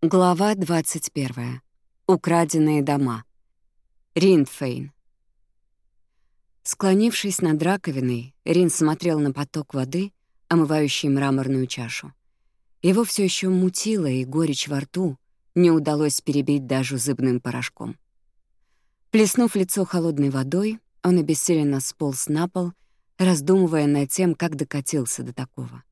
Глава 21. Украденные дома. Риндфейн. Склонившись над раковиной, Рин смотрел на поток воды, омывающий мраморную чашу. Его все еще мутило, и горечь во рту не удалось перебить даже зыбным порошком. Плеснув лицо холодной водой, он обессиленно сполз на пол, раздумывая над тем, как докатился до такого.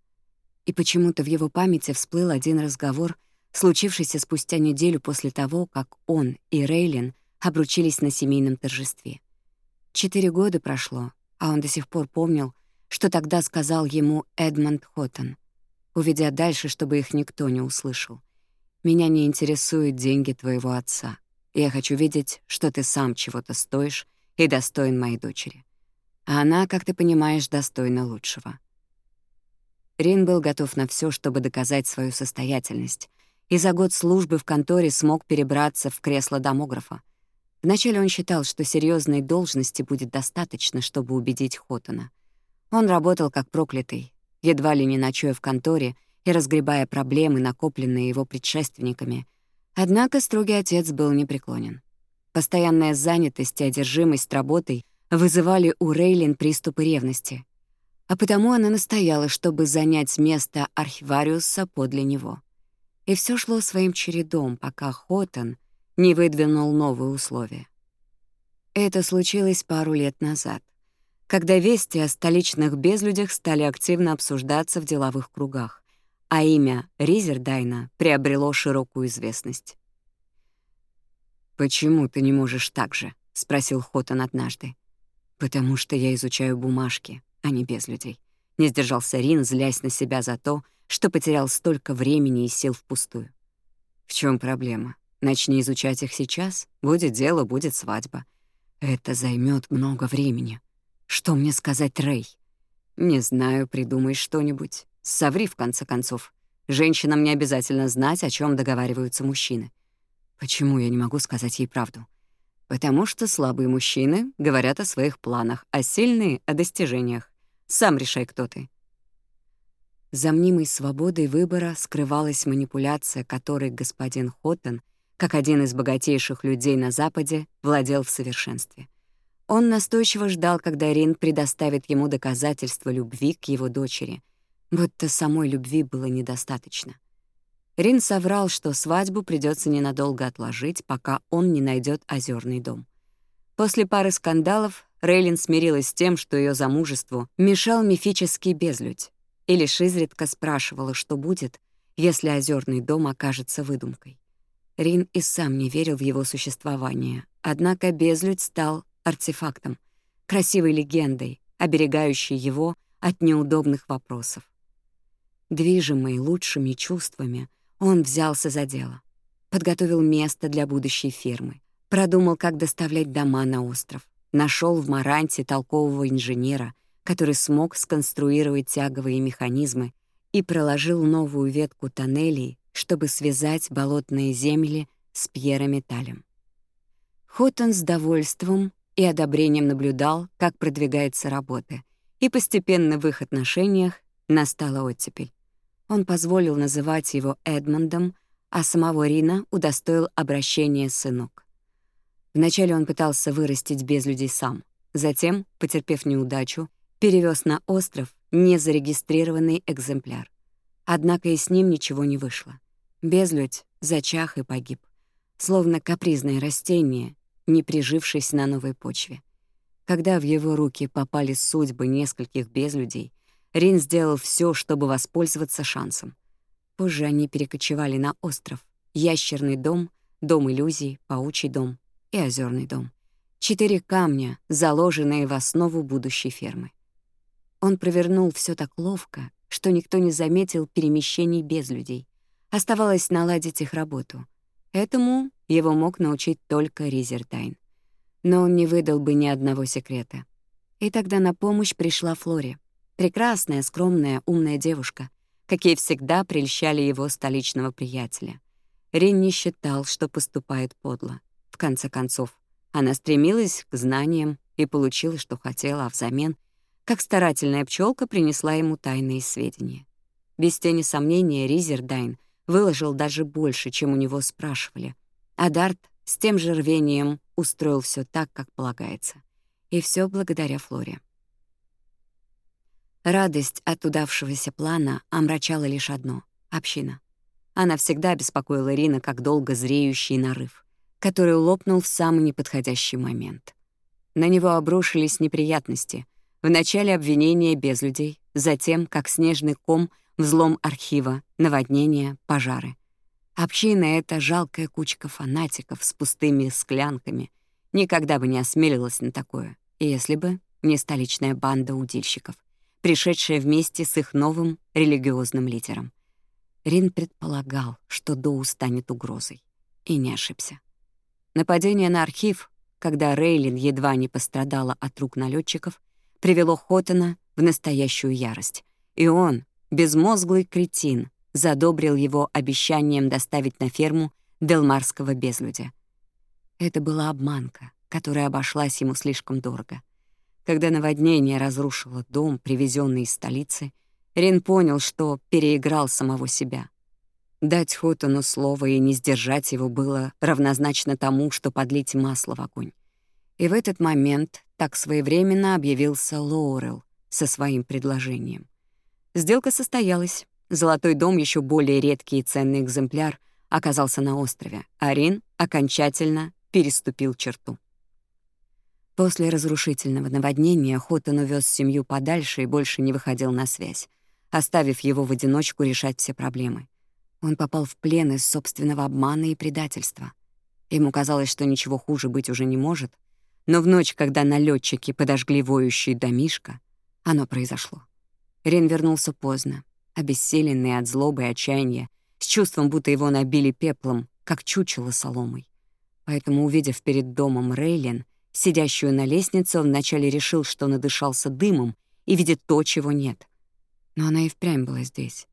И почему-то в его памяти всплыл один разговор — случившийся спустя неделю после того, как он и Рейлин обручились на семейном торжестве. Четыре года прошло, а он до сих пор помнил, что тогда сказал ему Эдмонд Хоттон, уведя дальше, чтобы их никто не услышал. «Меня не интересуют деньги твоего отца. Я хочу видеть, что ты сам чего-то стоишь и достоин моей дочери. А она, как ты понимаешь, достойна лучшего». Рин был готов на все, чтобы доказать свою состоятельность, и за год службы в конторе смог перебраться в кресло домографа. Вначале он считал, что серьезной должности будет достаточно, чтобы убедить Хоттона. Он работал как проклятый, едва ли не ночуя в конторе и разгребая проблемы, накопленные его предшественниками. Однако строгий отец был непреклонен. Постоянная занятость и одержимость работой вызывали у Рейлин приступы ревности, а потому она настояла, чтобы занять место архивариуса подле него и все шло своим чередом, пока Хотон не выдвинул новые условия. Это случилось пару лет назад, когда вести о столичных безлюдях стали активно обсуждаться в деловых кругах, а имя Ризердайна приобрело широкую известность. «Почему ты не можешь так же?» — спросил Хотон однажды. «Потому что я изучаю бумажки, а не безлюдей», — не сдержался Рин, злясь на себя за то, — что потерял столько времени и сил впустую. В чем проблема? Начни изучать их сейчас, будет дело, будет свадьба. Это займет много времени. Что мне сказать, Рэй? Не знаю, придумай что-нибудь. Соври, в конце концов. Женщинам не обязательно знать, о чем договариваются мужчины. Почему я не могу сказать ей правду? Потому что слабые мужчины говорят о своих планах, а сильные — о достижениях. Сам решай, кто ты. За мнимой свободой выбора скрывалась манипуляция, которой господин Хоттон, как один из богатейших людей на Западе, владел в совершенстве. Он настойчиво ждал, когда Рин предоставит ему доказательства любви к его дочери, будто самой любви было недостаточно. Рин соврал, что свадьбу придется ненадолго отложить, пока он не найдет озерный дом. После пары скандалов Рейлин смирилась с тем, что ее замужеству мешал мифический безлюдь. И лишь изредка спрашивала, что будет, если озерный дом окажется выдумкой. Рин и сам не верил в его существование, однако безлюдь стал артефактом, красивой легендой, оберегающей его от неудобных вопросов. Движимый лучшими чувствами, он взялся за дело. Подготовил место для будущей фермы, продумал, как доставлять дома на остров, нашел в Маранте толкового инженера — который смог сконструировать тяговые механизмы и проложил новую ветку тоннелей, чтобы связать болотные земли с Пьерометалем. Хоттон с довольством и одобрением наблюдал, как продвигается работа, и постепенно в их отношениях настала оттепель. Он позволил называть его Эдмондом, а самого Рина удостоил обращения сынок. Вначале он пытался вырастить без людей сам, затем, потерпев неудачу, перевез на остров незарегистрированный экземпляр. Однако и с ним ничего не вышло. Безлюдь зачах и погиб, словно капризное растение, не прижившись на новой почве. Когда в его руки попали судьбы нескольких безлюдей, Рин сделал все, чтобы воспользоваться шансом. Позже они перекочевали на остров. Ящерный дом, дом иллюзий, паучий дом и озерный дом. Четыре камня, заложенные в основу будущей фермы. Он провернул все так ловко, что никто не заметил перемещений без людей. Оставалось наладить их работу. Этому его мог научить только Ризертайн. Но он не выдал бы ни одного секрета. И тогда на помощь пришла Флори. Прекрасная, скромная, умная девушка, какие всегда прельщали его столичного приятеля. Рин не считал, что поступает подло. В конце концов, она стремилась к знаниям и получила, что хотела, а взамен как старательная пчелка принесла ему тайные сведения. Без тени сомнения Ризердайн выложил даже больше, чем у него спрашивали. А Дарт с тем же рвением устроил все так, как полагается. И все благодаря Флоре. Радость от удавшегося плана омрачала лишь одно — община. Она всегда беспокоила Рина как долго зреющий нарыв, который лопнул в самый неподходящий момент. На него обрушились неприятности — Вначале обвинения без людей, затем, как снежный ком, взлом архива, наводнения, пожары. Община — это жалкая кучка фанатиков с пустыми склянками. Никогда бы не осмелилась на такое, если бы не столичная банда удильщиков, пришедшая вместе с их новым религиозным лидером. Рин предполагал, что Доу станет угрозой, и не ошибся. Нападение на архив, когда Рейлин едва не пострадала от рук налетчиков, привело Хотена в настоящую ярость. И он, безмозглый кретин, задобрил его обещанием доставить на ферму Делмарского безлюдя. Это была обманка, которая обошлась ему слишком дорого. Когда наводнение разрушило дом, привезенный из столицы, Рин понял, что переиграл самого себя. Дать Хоттону слово и не сдержать его было равнозначно тому, что подлить масло в огонь. И в этот момент так своевременно объявился Лоурел со своим предложением. Сделка состоялась. Золотой дом, еще более редкий и ценный экземпляр, оказался на острове, Арин окончательно переступил черту. После разрушительного наводнения Хоттон увез семью подальше и больше не выходил на связь, оставив его в одиночку решать все проблемы. Он попал в плен из собственного обмана и предательства. Ему казалось, что ничего хуже быть уже не может — но в ночь, когда налетчики подожгли воющий домишко, оно произошло. Рен вернулся поздно, обессиленный от злобы и отчаяния, с чувством, будто его набили пеплом, как чучело соломой. Поэтому, увидев перед домом Рейлин, сидящую на лестнице, он вначале решил, что надышался дымом и видит то, чего нет. Но она и впрямь была здесь.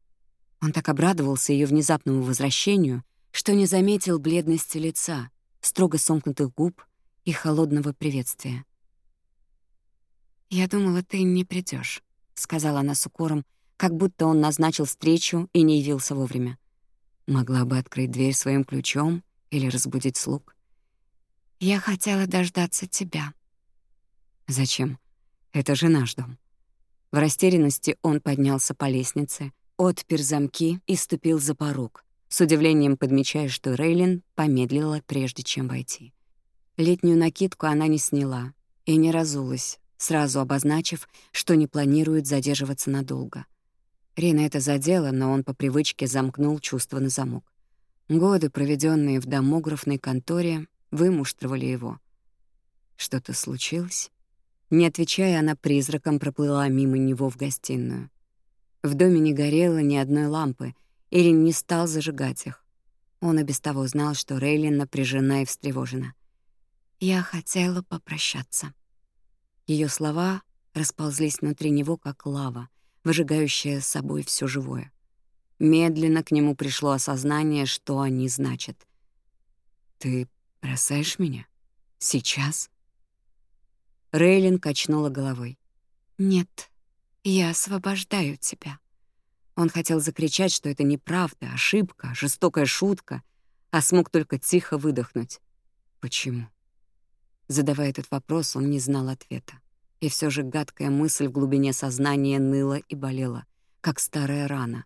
Он так обрадовался ее внезапному возвращению, что не заметил бледности лица, строго сомкнутых губ и холодного приветствия. «Я думала, ты не придешь, сказала она с укором, как будто он назначил встречу и не явился вовремя. Могла бы открыть дверь своим ключом или разбудить слуг. «Я хотела дождаться тебя». «Зачем? Это же наш дом». В растерянности он поднялся по лестнице, отпер замки и ступил за порог, с удивлением подмечая, что Рейлин помедлила, прежде чем войти. Летнюю накидку она не сняла и не разулась, сразу обозначив, что не планирует задерживаться надолго. Рина это задело, но он по привычке замкнул чувство на замок. Годы, проведенные в домографной конторе, вымуштровали его. Что-то случилось? Не отвечая, она призраком проплыла мимо него в гостиную. В доме не горело ни одной лампы, Ирин не стал зажигать их. Он и без того знал, что Рейлин напряжена и встревожена. Я хотела попрощаться. Ее слова расползлись внутри него, как лава, выжигающая собой все живое. Медленно к нему пришло осознание, что они значат. «Ты бросаешь меня? Сейчас?» Рейлин качнула головой. «Нет, я освобождаю тебя». Он хотел закричать, что это неправда, ошибка, жестокая шутка, а смог только тихо выдохнуть. «Почему?» задавая этот вопрос, он не знал ответа. И все же гадкая мысль в глубине сознания ныла и болела, как старая рана.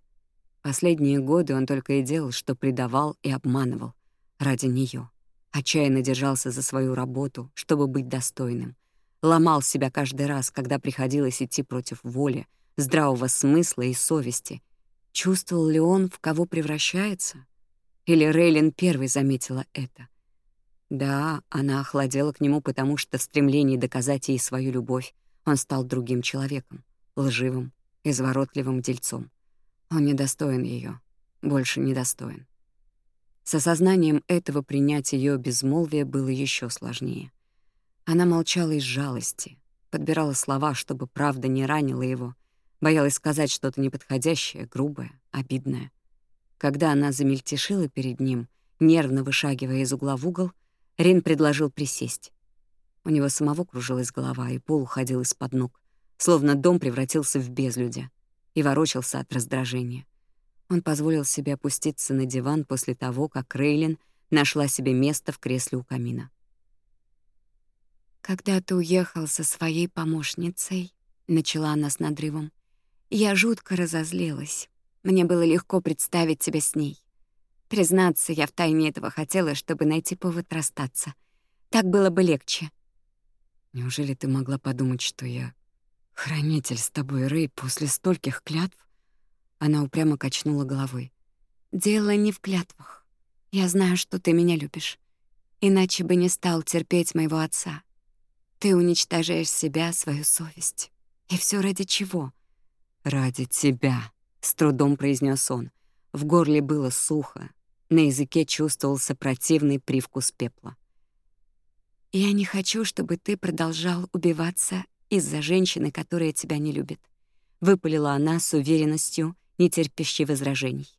Последние годы он только и делал, что предавал и обманывал ради нее. Отчаянно держался за свою работу, чтобы быть достойным. Ломал себя каждый раз, когда приходилось идти против воли, здравого смысла и совести. Чувствовал ли он, в кого превращается? Или Рейлин первой заметила это — да, она охладела к нему, потому что в стремлении доказать ей свою любовь он стал другим человеком, лживым, изворотливым дельцом. Он недостоин ее, больше недостоин. С осознанием этого принять ее безмолвие было еще сложнее. Она молчала из жалости, подбирала слова, чтобы правда не ранила его, боялась сказать что-то неподходящее, грубое, обидное. Когда она замельтешила перед ним, нервно вышагивая из угла в угол, Рин предложил присесть. У него самого кружилась голова, и пол уходил из-под ног, словно дом превратился в безлюдя и ворочался от раздражения. Он позволил себе опуститься на диван после того, как Рейлин нашла себе место в кресле у камина. «Когда ты уехал со своей помощницей», — начала она с надрывом, — «я жутко разозлилась. Мне было легко представить тебя с ней. Признаться, я втайне этого хотела, чтобы найти повод расстаться. Так было бы легче. Неужели ты могла подумать, что я хранитель с тобой, Рэй, после стольких клятв? Она упрямо качнула головой. Дело не в клятвах. Я знаю, что ты меня любишь. Иначе бы не стал терпеть моего отца. Ты уничтожаешь себя, свою совесть. И все ради чего? Ради тебя, с трудом произнес он. В горле было сухо, на языке чувствовался противный привкус пепла. «Я не хочу, чтобы ты продолжал убиваться из-за женщины, которая тебя не любит», — выпалила она с уверенностью, не терпящей возражений.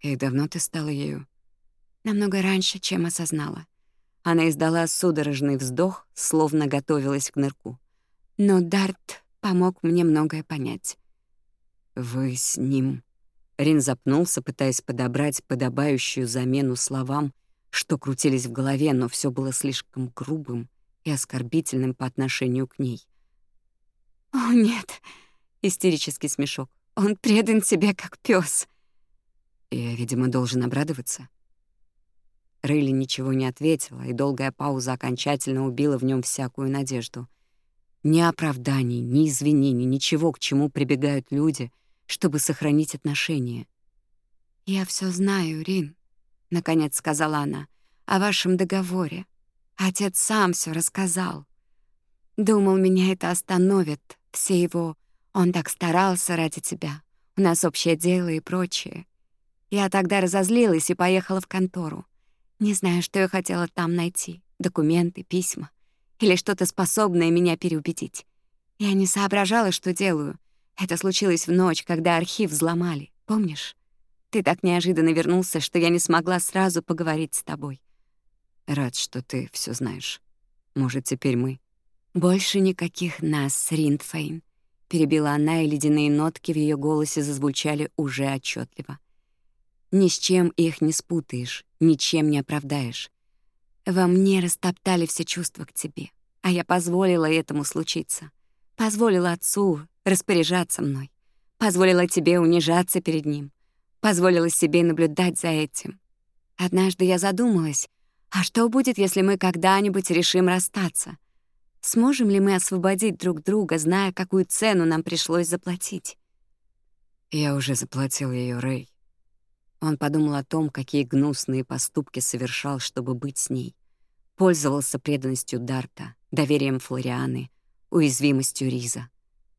«И давно ты стала ею?» «Намного раньше, чем осознала». Она издала судорожный вздох, словно готовилась к нырку. «Но Дарт помог мне многое понять». «Вы с ним...» Рин запнулся, пытаясь подобрать подобающую замену словам, что крутились в голове, но все было слишком грубым и оскорбительным по отношению к ней. «О, нет!» — истерический смешок. «Он предан тебе, как пес. «Я, видимо, должен обрадоваться». Рейли ничего не ответила, и долгая пауза окончательно убила в нем всякую надежду. Ни оправданий, ни извинений, ничего, к чему прибегают люди, чтобы сохранить отношения. «Я все знаю, Рин», — наконец сказала она, — «о вашем договоре. Отец сам все рассказал. Думал, меня это остановит, все его... Он так старался ради тебя, у нас общее дело и прочее». Я тогда разозлилась и поехала в контору. Не знаю, что я хотела там найти — документы, письма или что-то способное меня переубедить. Я не соображала, что делаю, это случилось в ночь, когда архив взломали. Помнишь? Ты так неожиданно вернулся, что я не смогла сразу поговорить с тобой. Рад, что ты все знаешь. Может, теперь мы... Больше никаких нас, Риндфейн. Перебила она, и ледяные нотки в ее голосе зазвучали уже отчетливо. Ни с чем их не спутаешь, ничем не оправдаешь. Во мне растоптали все чувства к тебе, а я позволила этому случиться. Позволила отцу, распоряжаться мной, позволила тебе унижаться перед ним, позволила себе наблюдать за этим. Однажды я задумалась, а что будет, если мы когда-нибудь решим расстаться? Сможем ли мы освободить друг друга, зная, какую цену нам пришлось заплатить? Я уже заплатил ее, Рэй. Он подумал о том, какие гнусные поступки совершал, чтобы быть с ней. Пользовался преданностью Дарта, доверием Флорианы, уязвимостью Риза.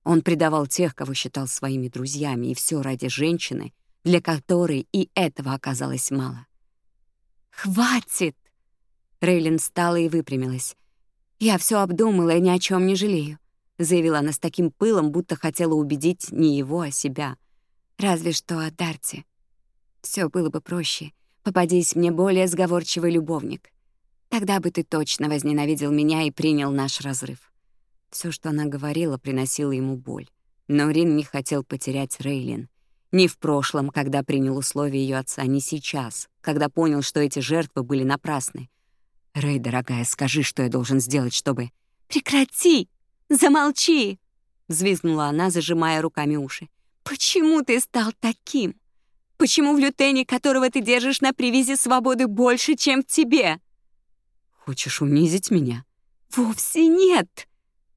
Он предавал тех, кого считал своими друзьями, и все ради женщины, для которой и этого оказалось мало. «Хватит!» Рейлин встала и выпрямилась. «Я все обдумала и ни о чем не жалею», — заявила она с таким пылом, будто хотела убедить не его, а себя. Разве что о Дарте. Все было бы проще. Попадись мне более сговорчивый любовник. Тогда бы ты точно возненавидел меня и принял наш разрыв. Все, что она говорила, приносило ему боль. Но Рин не хотел потерять Рейлин. Ни в прошлом, когда принял условия ее отца, ни сейчас, когда понял, что эти жертвы были напрасны. «Рэй, дорогая, скажи, что я должен сделать, чтобы...» «Прекрати! Замолчи!» — взвизгнула она, зажимая руками уши. «Почему ты стал таким? Почему в лютене, которого ты держишь на привязи свободы, больше, чем в тебе?» «Хочешь унизить меня?» «Вовсе нет!»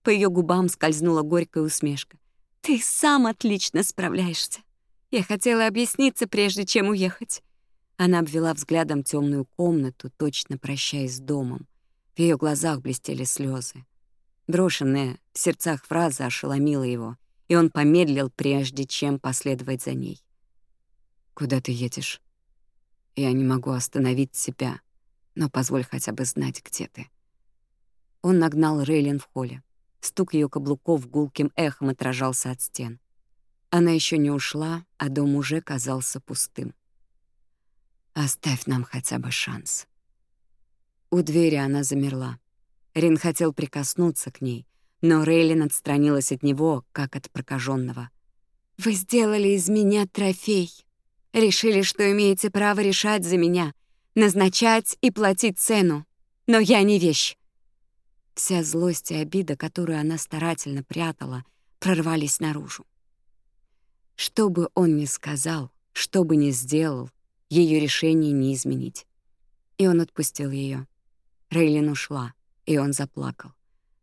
По ее губам скользнула горькая усмешка. «Ты сам отлично справляешься. Я хотела объясниться, прежде чем уехать». Она обвела взглядом темную комнату, точно прощаясь с домом. В ее глазах блестели слезы. Брошенная в сердцах фраза ошеломила его, и он помедлил, прежде чем последовать за ней. «Куда ты едешь?» «Я не могу остановить себя, но позволь хотя бы знать, где ты». Он нагнал Рейлин в холле. Стук ее каблуков гулким эхом отражался от стен. Она еще не ушла, а дом уже казался пустым. «Оставь нам хотя бы шанс». У двери она замерла. Рин хотел прикоснуться к ней, но Рейлин отстранилась от него, как от прокаженного. «Вы сделали из меня трофей. Решили, что имеете право решать за меня, назначать и платить цену. Но я не вещь. Вся злость и обида, которую она старательно прятала, прорвались наружу. Что бы он ни сказал, что бы ни сделал, ее решение не изменить. И он отпустил ее. Рейлин ушла, и он заплакал.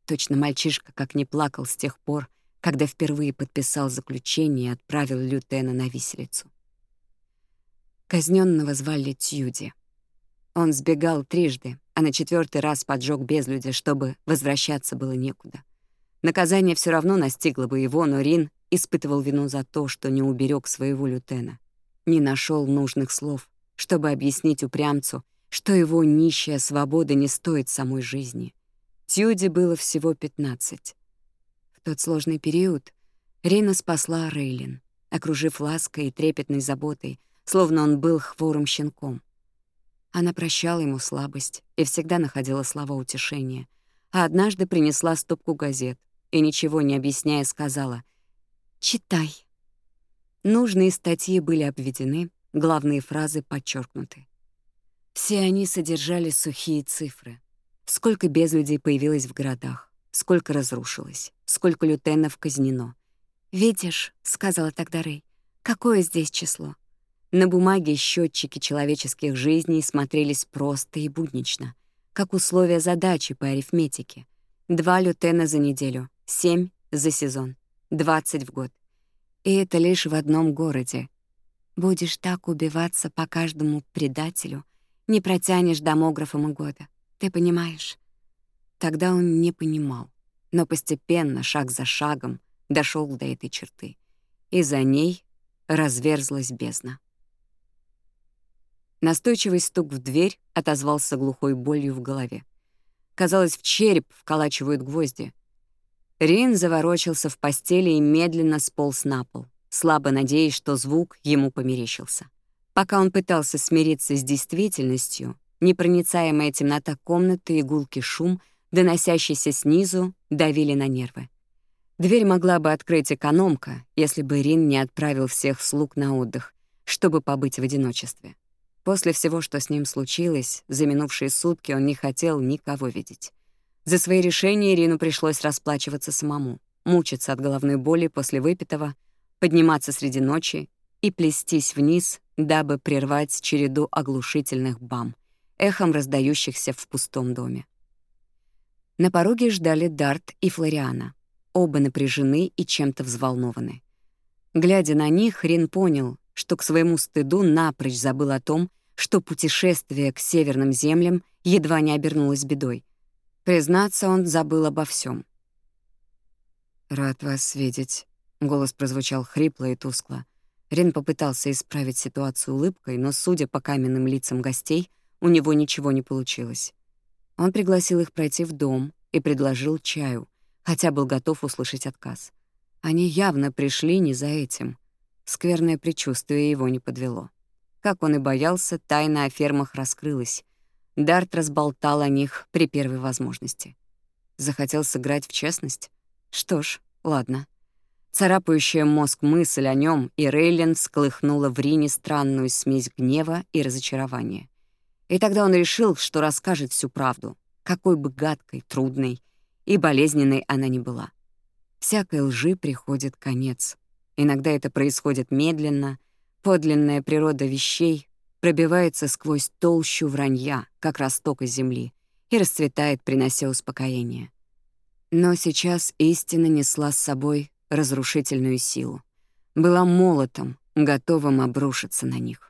Точно мальчишка как не плакал с тех пор, когда впервые подписал заключение и отправил Лютена на виселицу. Казненного звали Тьюди. Он сбегал трижды, а на четвертый раз поджег без люди, чтобы возвращаться было некуда. Наказание все равно настигло бы его, но Рин испытывал вину за то, что не уберег своего лютена. Не нашел нужных слов, чтобы объяснить упрямцу, что его нищая свобода не стоит самой жизни. Тьюди было всего 15. В тот сложный период Рина спасла Рейлин, окружив лаской и трепетной заботой, словно он был хворым щенком. Она прощала ему слабость и всегда находила слова утешения. А однажды принесла стопку газет и, ничего не объясняя, сказала «Читай». Нужные статьи были обведены, главные фразы подчеркнуты. Все они содержали сухие цифры. Сколько безлюдей появилось в городах, сколько разрушилось, сколько лютенов казнено. «Видишь», — сказала тогда Рэй, — «какое здесь число? На бумаге счетчики человеческих жизней смотрелись просто и буднично, как условия задачи по арифметике. Два лютена за неделю, семь за сезон, двадцать в год. И это лишь в одном городе. Будешь так убиваться по каждому предателю, не протянешь домографом и года. Ты понимаешь? Тогда он не понимал, но постепенно, шаг за шагом, дошел до этой черты. И за ней разверзлась бездна. Настойчивый стук в дверь отозвался глухой болью в голове. Казалось, в череп вколачивают гвозди. Рин заворочился в постели и медленно сполз на пол, слабо надеясь, что звук ему померещился. Пока он пытался смириться с действительностью, непроницаемая темнота комнаты и гулкий шум, доносящийся снизу, давили на нервы. Дверь могла бы открыть экономка, если бы Рин не отправил всех слуг на отдых, чтобы побыть в одиночестве. После всего, что с ним случилось, за минувшие сутки он не хотел никого видеть. За свои решения Ирину пришлось расплачиваться самому, мучиться от головной боли после выпитого, подниматься среди ночи и плестись вниз, дабы прервать череду оглушительных бам, эхом раздающихся в пустом доме. На пороге ждали Дарт и Флориана. Оба напряжены и чем-то взволнованы. Глядя на них, Рин понял, что к своему стыду напрочь забыл о том, что путешествие к северным землям едва не обернулось бедой. Признаться, он забыл обо всем. «Рад вас видеть», — голос прозвучал хрипло и тускло. Рен попытался исправить ситуацию улыбкой, но, судя по каменным лицам гостей, у него ничего не получилось. Он пригласил их пройти в дом и предложил чаю, хотя был готов услышать отказ. Они явно пришли не за этим. Скверное предчувствие его не подвело. Как он и боялся, тайна о фермах раскрылась. Дарт разболтал о них при первой возможности. Захотел сыграть в честность? Что ж, ладно. Царапающая мозг мысль о нем и Рейлин всколыхнула в Рине странную смесь гнева и разочарования. И тогда он решил, что расскажет всю правду, какой бы гадкой, трудной и болезненной она ни была. Всякой лжи приходит конец. Иногда это происходит медленно — Подлинная природа вещей пробивается сквозь толщу вранья, как росток из земли, и расцветает, принося успокоение. Но сейчас истина несла с собой разрушительную силу. Была молотом, готовым обрушиться на них.